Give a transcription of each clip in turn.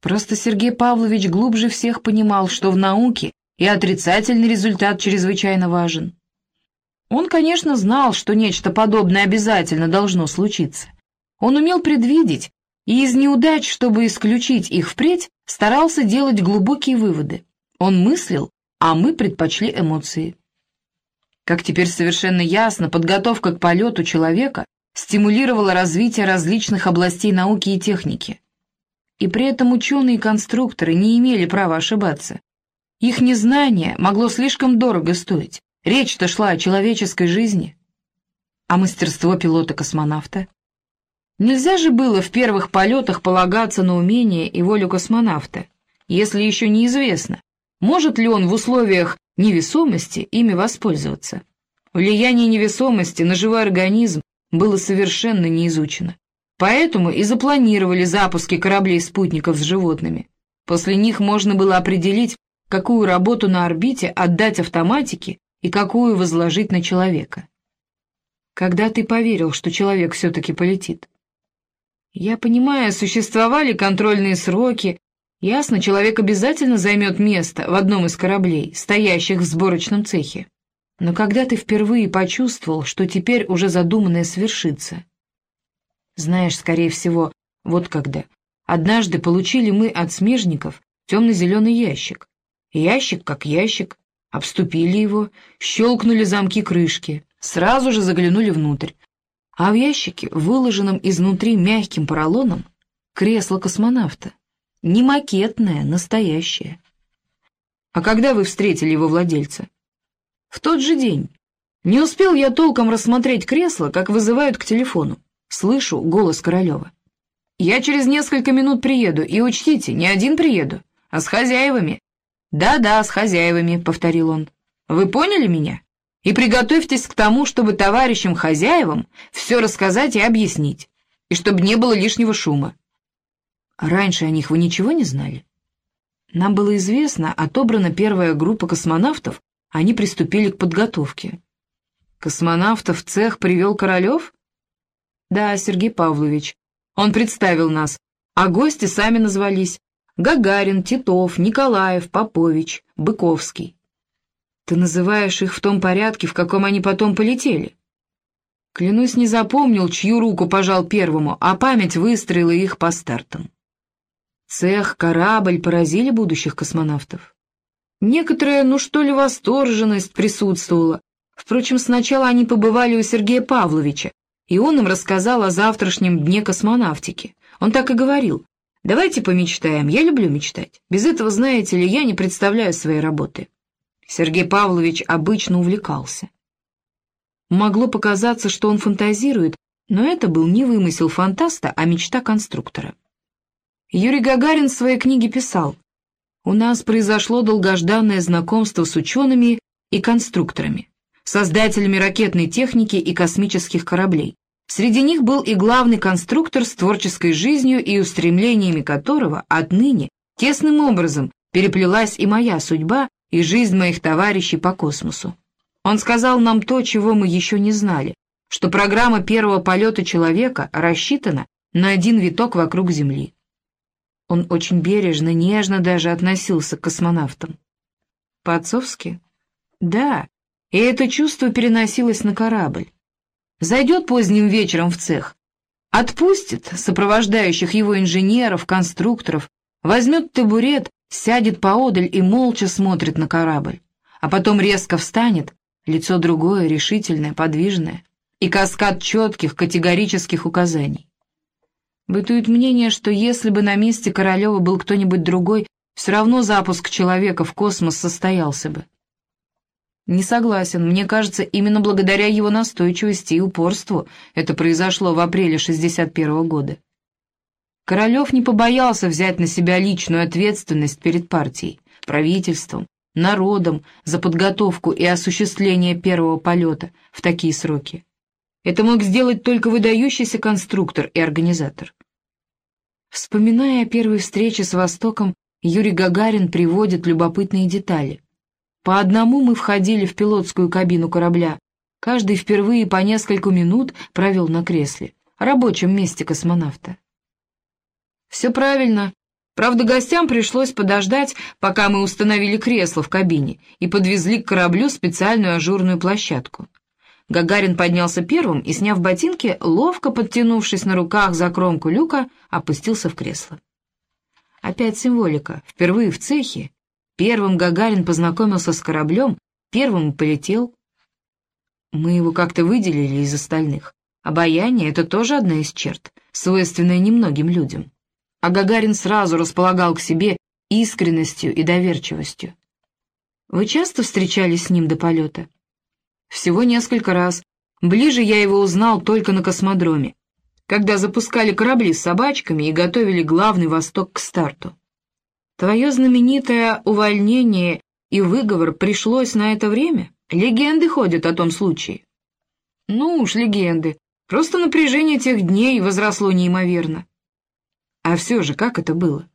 Просто Сергей Павлович глубже всех понимал, что в науке и отрицательный результат чрезвычайно важен. Он, конечно, знал, что нечто подобное обязательно должно случиться. Он умел предвидеть, и из неудач, чтобы исключить их впредь, старался делать глубокие выводы. Он мыслил, а мы предпочли эмоции. Как теперь совершенно ясно, подготовка к полету человека стимулировала развитие различных областей науки и техники. И при этом ученые и конструкторы не имели права ошибаться. Их незнание могло слишком дорого стоить. Речь-то шла о человеческой жизни. А мастерство пилота-космонавта? Нельзя же было в первых полетах полагаться на умение и волю космонавта, если еще неизвестно, может ли он в условиях невесомости ими воспользоваться. Влияние невесомости на живой организм было совершенно не изучено. Поэтому и запланировали запуски кораблей-спутников с животными. После них можно было определить, какую работу на орбите отдать автоматике и какую возложить на человека. Когда ты поверил, что человек все-таки полетит? Я понимаю, существовали контрольные сроки. Ясно, человек обязательно займет место в одном из кораблей, стоящих в сборочном цехе. Но когда ты впервые почувствовал, что теперь уже задуманное свершится? Знаешь, скорее всего, вот когда. Однажды получили мы от смежников темно-зеленый ящик. Ящик как ящик. Обступили его, щелкнули замки крышки, сразу же заглянули внутрь. А в ящике, выложенном изнутри мягким поролоном, кресло космонавта. Не макетное, настоящее. А когда вы встретили его владельца? В тот же день. Не успел я толком рассмотреть кресло, как вызывают к телефону. Слышу голос Королева. «Я через несколько минут приеду, и учтите, не один приеду, а с хозяевами». «Да-да, с хозяевами», — повторил он. «Вы поняли меня? И приготовьтесь к тому, чтобы товарищам-хозяевам все рассказать и объяснить, и чтобы не было лишнего шума». А раньше о них вы ничего не знали? Нам было известно, отобрана первая группа космонавтов, они приступили к подготовке. Космонавтов в цех привел Королев? Да, Сергей Павлович. Он представил нас, а гости сами назвались. Гагарин, Титов, Николаев, Попович, Быковский. Ты называешь их в том порядке, в каком они потом полетели? Клянусь, не запомнил, чью руку пожал первому, а память выстроила их по стартам. Цех, корабль поразили будущих космонавтов. Некоторая, ну что ли, восторженность присутствовала. Впрочем, сначала они побывали у Сергея Павловича, и он им рассказал о завтрашнем дне космонавтики. Он так и говорил. «Давайте помечтаем, я люблю мечтать. Без этого, знаете ли, я не представляю своей работы». Сергей Павлович обычно увлекался. Могло показаться, что он фантазирует, но это был не вымысел фантаста, а мечта конструктора. Юрий Гагарин в своей книге писал, у нас произошло долгожданное знакомство с учеными и конструкторами, создателями ракетной техники и космических кораблей. Среди них был и главный конструктор с творческой жизнью и устремлениями которого отныне тесным образом переплелась и моя судьба, и жизнь моих товарищей по космосу. Он сказал нам то, чего мы еще не знали, что программа первого полета человека рассчитана на один виток вокруг Земли. Он очень бережно, нежно даже относился к космонавтам. По-отцовски? Да, и это чувство переносилось на корабль. Зайдет поздним вечером в цех, отпустит сопровождающих его инженеров, конструкторов, возьмет табурет, сядет поодаль и молча смотрит на корабль, а потом резко встанет, лицо другое, решительное, подвижное, и каскад четких категорических указаний. Бытует мнение, что если бы на месте Королева был кто-нибудь другой, все равно запуск человека в космос состоялся бы. Не согласен, мне кажется, именно благодаря его настойчивости и упорству это произошло в апреле 61 -го года. Королев не побоялся взять на себя личную ответственность перед партией, правительством, народом за подготовку и осуществление первого полета в такие сроки. Это мог сделать только выдающийся конструктор и организатор. Вспоминая о первой встрече с Востоком, Юрий Гагарин приводит любопытные детали. По одному мы входили в пилотскую кабину корабля. Каждый впервые по несколько минут провел на кресле, рабочем месте космонавта. «Все правильно. Правда, гостям пришлось подождать, пока мы установили кресло в кабине и подвезли к кораблю специальную ажурную площадку. Гагарин поднялся первым и, сняв ботинки, ловко подтянувшись на руках за кромку люка, опустился в кресло. Опять символика. Впервые в цехе. Первым Гагарин познакомился с кораблем, первым полетел. Мы его как-то выделили из остальных. Обаяние — это тоже одна из черт, свойственная немногим людям а Гагарин сразу располагал к себе искренностью и доверчивостью. Вы часто встречались с ним до полета? Всего несколько раз. Ближе я его узнал только на космодроме, когда запускали корабли с собачками и готовили главный восток к старту. Твое знаменитое увольнение и выговор пришлось на это время? Легенды ходят о том случае. Ну уж легенды. Просто напряжение тех дней возросло неимоверно. А все же, как это было?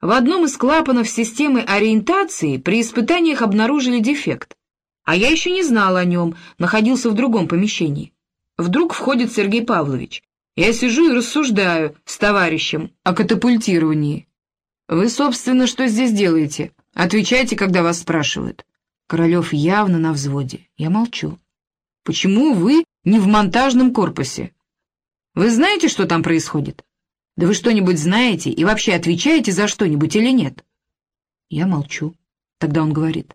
В одном из клапанов системы ориентации при испытаниях обнаружили дефект. А я еще не знал о нем, находился в другом помещении. Вдруг входит Сергей Павлович. Я сижу и рассуждаю с товарищем о катапультировании. «Вы, собственно, что здесь делаете? Отвечайте, когда вас спрашивают». Королев явно на взводе. Я молчу. «Почему вы не в монтажном корпусе? Вы знаете, что там происходит?» Да вы что-нибудь знаете и вообще отвечаете за что-нибудь или нет? Я молчу. Тогда он говорит.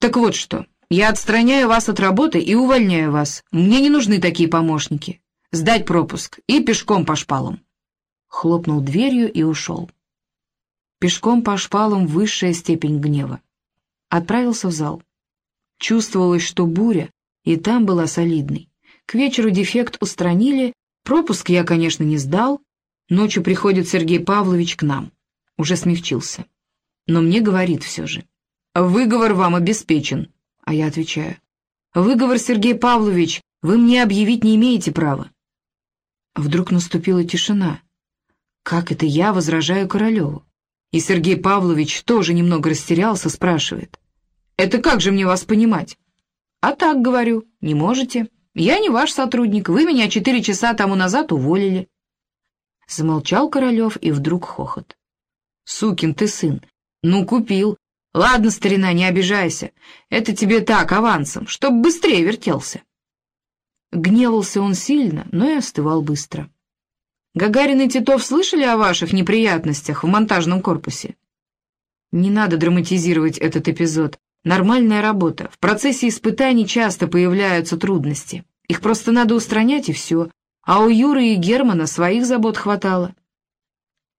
Так вот что, я отстраняю вас от работы и увольняю вас. Мне не нужны такие помощники. Сдать пропуск и пешком по шпалам. Хлопнул дверью и ушел. Пешком по шпалам высшая степень гнева. Отправился в зал. Чувствовалось, что буря, и там была солидной. К вечеру дефект устранили, пропуск я, конечно, не сдал, Ночью приходит Сергей Павлович к нам. Уже смягчился. Но мне говорит все же. «Выговор вам обеспечен». А я отвечаю. «Выговор, Сергей Павлович, вы мне объявить не имеете права». Вдруг наступила тишина. Как это я возражаю Королеву? И Сергей Павлович тоже немного растерялся, спрашивает. «Это как же мне вас понимать?» «А так, говорю, не можете. Я не ваш сотрудник, вы меня четыре часа тому назад уволили». Замолчал Королев, и вдруг хохот. «Сукин ты сын! Ну, купил! Ладно, старина, не обижайся. Это тебе так, авансом, чтоб быстрее вертелся!» Гневался он сильно, но и остывал быстро. «Гагарин и Титов слышали о ваших неприятностях в монтажном корпусе?» «Не надо драматизировать этот эпизод. Нормальная работа. В процессе испытаний часто появляются трудности. Их просто надо устранять, и все а у Юры и Германа своих забот хватало.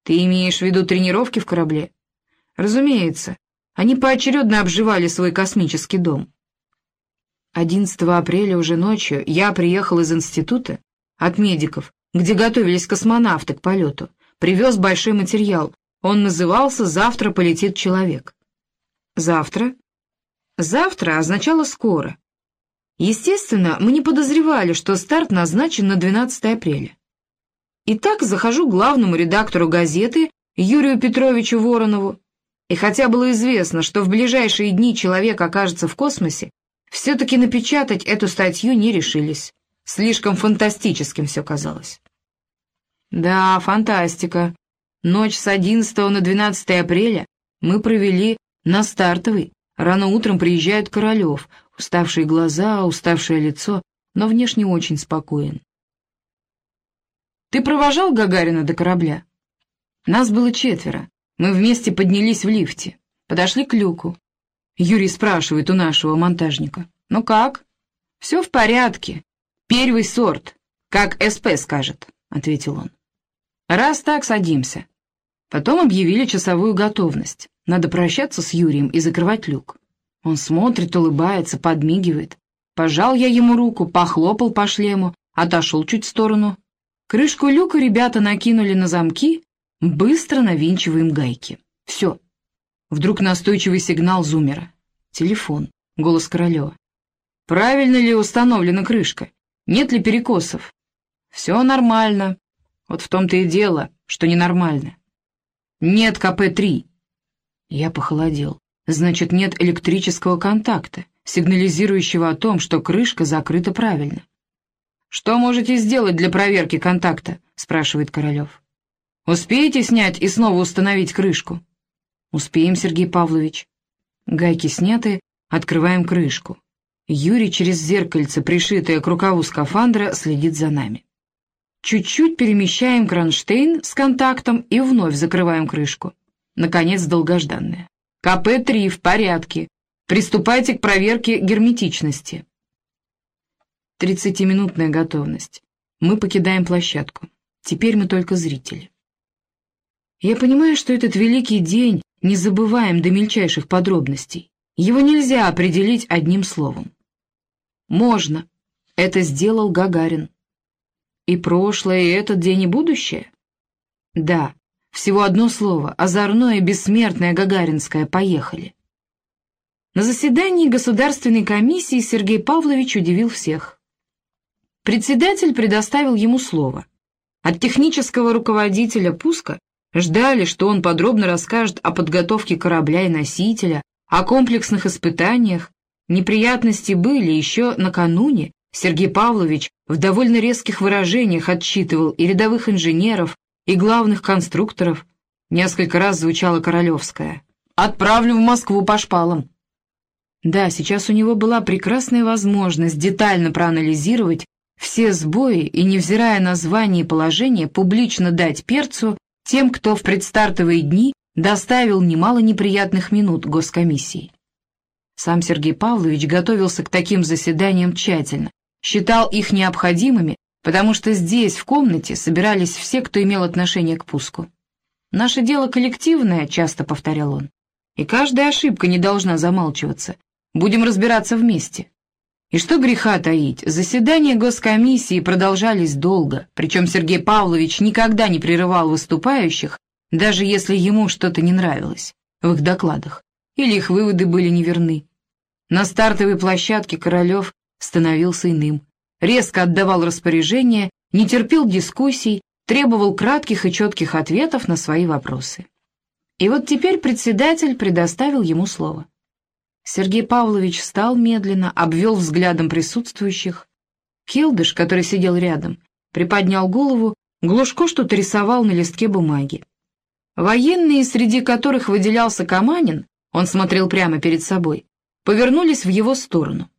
Ты имеешь в виду тренировки в корабле? Разумеется, они поочередно обживали свой космический дом. 11 апреля уже ночью я приехал из института от медиков, где готовились космонавты к полету, привез большой материал. Он назывался «Завтра полетит человек». Завтра? Завтра означало «скоро». Естественно, мы не подозревали, что старт назначен на 12 апреля. Итак, захожу к главному редактору газеты Юрию Петровичу Воронову, и хотя было известно, что в ближайшие дни человек окажется в космосе, все-таки напечатать эту статью не решились. Слишком фантастическим все казалось. Да, фантастика. Ночь с 11 на 12 апреля мы провели на стартовый. Рано утром приезжает Королев, Уставшие глаза, уставшее лицо, но внешне очень спокоен. «Ты провожал Гагарина до корабля?» Нас было четверо. Мы вместе поднялись в лифте. Подошли к люку. Юрий спрашивает у нашего монтажника. «Ну как?» «Все в порядке. Первый сорт, как СП скажет», — ответил он. «Раз так, садимся». Потом объявили часовую готовность. Надо прощаться с Юрием и закрывать люк. Он смотрит, улыбается, подмигивает. Пожал я ему руку, похлопал по шлему, отошел чуть в сторону. Крышку люка ребята накинули на замки, быстро навинчиваем гайки. Все. Вдруг настойчивый сигнал зумера. Телефон. Голос Королева. Правильно ли установлена крышка? Нет ли перекосов? Все нормально. Вот в том-то и дело, что ненормально. Нет КП-3. Я похолодел. Значит, нет электрического контакта, сигнализирующего о том, что крышка закрыта правильно. «Что можете сделать для проверки контакта?» — спрашивает Королев. Успеете снять и снова установить крышку?» «Успеем, Сергей Павлович». Гайки сняты, открываем крышку. Юрий через зеркальце, пришитое к рукаву скафандра, следит за нами. Чуть-чуть перемещаем кронштейн с контактом и вновь закрываем крышку. Наконец, долгожданное. КП-3 в порядке. Приступайте к проверке герметичности. Тридцатиминутная готовность. Мы покидаем площадку. Теперь мы только зрители. Я понимаю, что этот великий день не забываем до мельчайших подробностей. Его нельзя определить одним словом. Можно. Это сделал Гагарин. И прошлое, и этот день, и будущее? Да. Всего одно слово, озорное, бессмертное, гагаринское. Поехали. На заседании Государственной комиссии Сергей Павлович удивил всех. Председатель предоставил ему слово. От технического руководителя пуска ждали, что он подробно расскажет о подготовке корабля и носителя, о комплексных испытаниях, Неприятности были еще накануне. Сергей Павлович в довольно резких выражениях отчитывал и рядовых инженеров, и главных конструкторов. Несколько раз звучала Королевская. «Отправлю в Москву по шпалам». Да, сейчас у него была прекрасная возможность детально проанализировать все сбои и, невзирая на звание и положение, публично дать перцу тем, кто в предстартовые дни доставил немало неприятных минут госкомиссии. Сам Сергей Павлович готовился к таким заседаниям тщательно, считал их необходимыми, потому что здесь, в комнате, собирались все, кто имел отношение к пуску. «Наше дело коллективное», — часто повторял он, «и каждая ошибка не должна замалчиваться. Будем разбираться вместе». И что греха таить, заседания госкомиссии продолжались долго, причем Сергей Павлович никогда не прерывал выступающих, даже если ему что-то не нравилось в их докладах, или их выводы были неверны. На стартовой площадке Королев становился иным. Резко отдавал распоряжения, не терпел дискуссий, требовал кратких и четких ответов на свои вопросы. И вот теперь председатель предоставил ему слово. Сергей Павлович встал медленно, обвел взглядом присутствующих. Келдыш, который сидел рядом, приподнял голову, Глушко что-то рисовал на листке бумаги. Военные, среди которых выделялся Каманин, он смотрел прямо перед собой, повернулись в его сторону.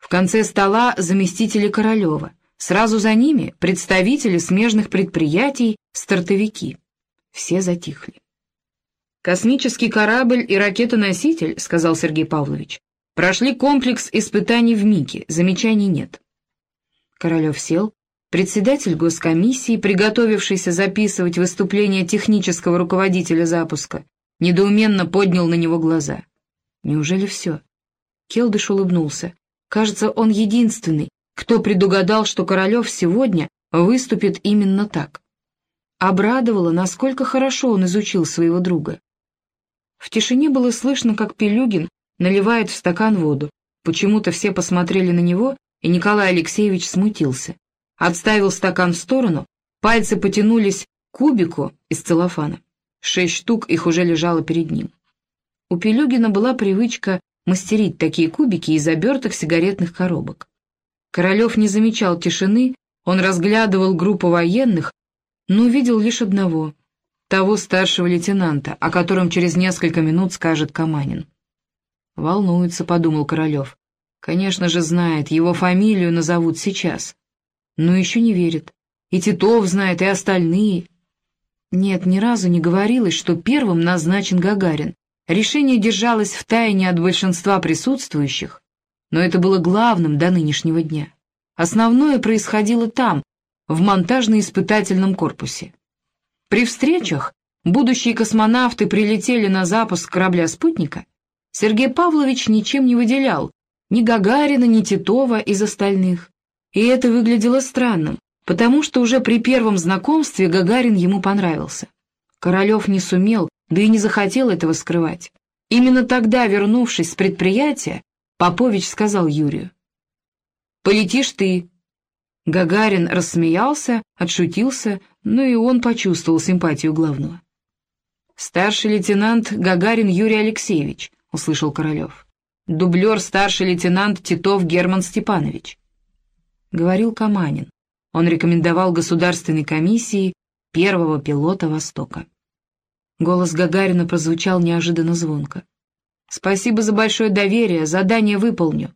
В конце стола заместители Королева, сразу за ними представители смежных предприятий, стартовики. Все затихли. «Космический корабль и ракетоноситель», — сказал Сергей Павлович, — «прошли комплекс испытаний в МИКе, замечаний нет». Королев сел, председатель госкомиссии, приготовившийся записывать выступление технического руководителя запуска, недоуменно поднял на него глаза. Неужели все? Келдыш улыбнулся. Кажется, он единственный, кто предугадал, что Королев сегодня выступит именно так. Обрадовало, насколько хорошо он изучил своего друга. В тишине было слышно, как Пелюгин наливает в стакан воду. Почему-то все посмотрели на него, и Николай Алексеевич смутился. Отставил стакан в сторону, пальцы потянулись к кубику из целлофана. Шесть штук их уже лежало перед ним. У Пелюгина была привычка мастерить такие кубики из оберток сигаретных коробок. Королев не замечал тишины, он разглядывал группу военных, но увидел лишь одного, того старшего лейтенанта, о котором через несколько минут скажет Каманин. «Волнуется», — подумал Королев. «Конечно же знает, его фамилию назовут сейчас. Но еще не верит. И Титов знает, и остальные». Нет, ни разу не говорилось, что первым назначен Гагарин. Решение держалось в тайне от большинства присутствующих, но это было главным до нынешнего дня. Основное происходило там, в монтажно-испытательном корпусе. При встречах будущие космонавты прилетели на запуск корабля-спутника. Сергей Павлович ничем не выделял ни Гагарина, ни Титова из остальных. И это выглядело странным, потому что уже при первом знакомстве Гагарин ему понравился. Королев не сумел да и не захотел этого скрывать. Именно тогда, вернувшись с предприятия, Попович сказал Юрию. «Полетишь ты». Гагарин рассмеялся, отшутился, но и он почувствовал симпатию главного. «Старший лейтенант Гагарин Юрий Алексеевич», — услышал Королев. «Дублер старший лейтенант Титов Герман Степанович». Говорил Каманин. Он рекомендовал государственной комиссии первого пилота Востока. Голос Гагарина прозвучал неожиданно звонко. «Спасибо за большое доверие, задание выполню.